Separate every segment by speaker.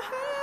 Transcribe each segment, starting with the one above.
Speaker 1: Woohoo!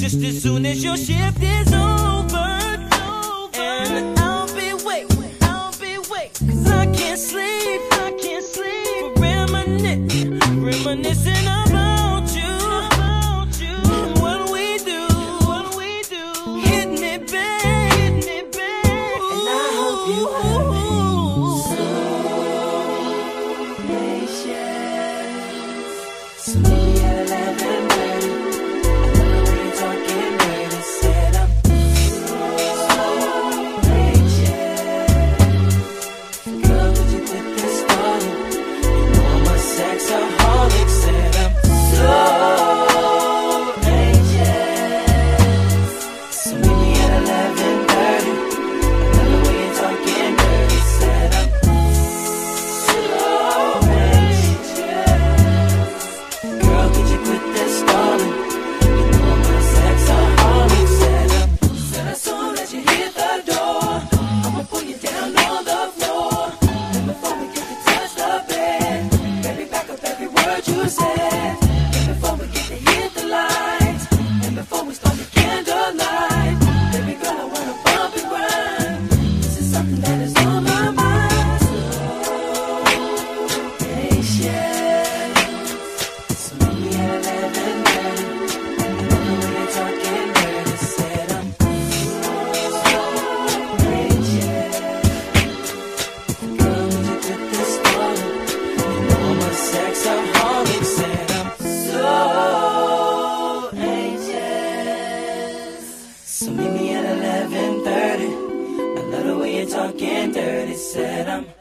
Speaker 1: just as soon as your shift is over. And I'll be waiting, I'll be waiting. Cause I can't sleep, I can't sleep. Reminiscing, reminiscing
Speaker 2: So meet me at 11:30. I love the way you're talking dirty. Said I'm.